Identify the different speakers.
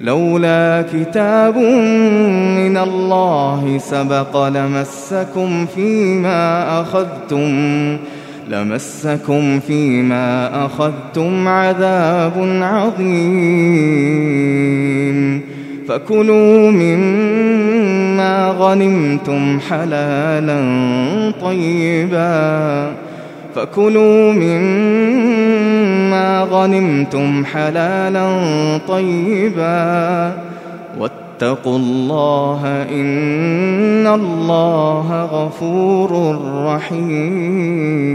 Speaker 1: لولا كتاب من الله سبق لمسكم فيما أخذتم لمسكم فيما أخذتم عذاب عظيم. فكلوا مما غنمتم حلالا طيبا. فكلوا مما غنمتم حلالا طيبا. واتقوا الله إن الله غفور رحيم.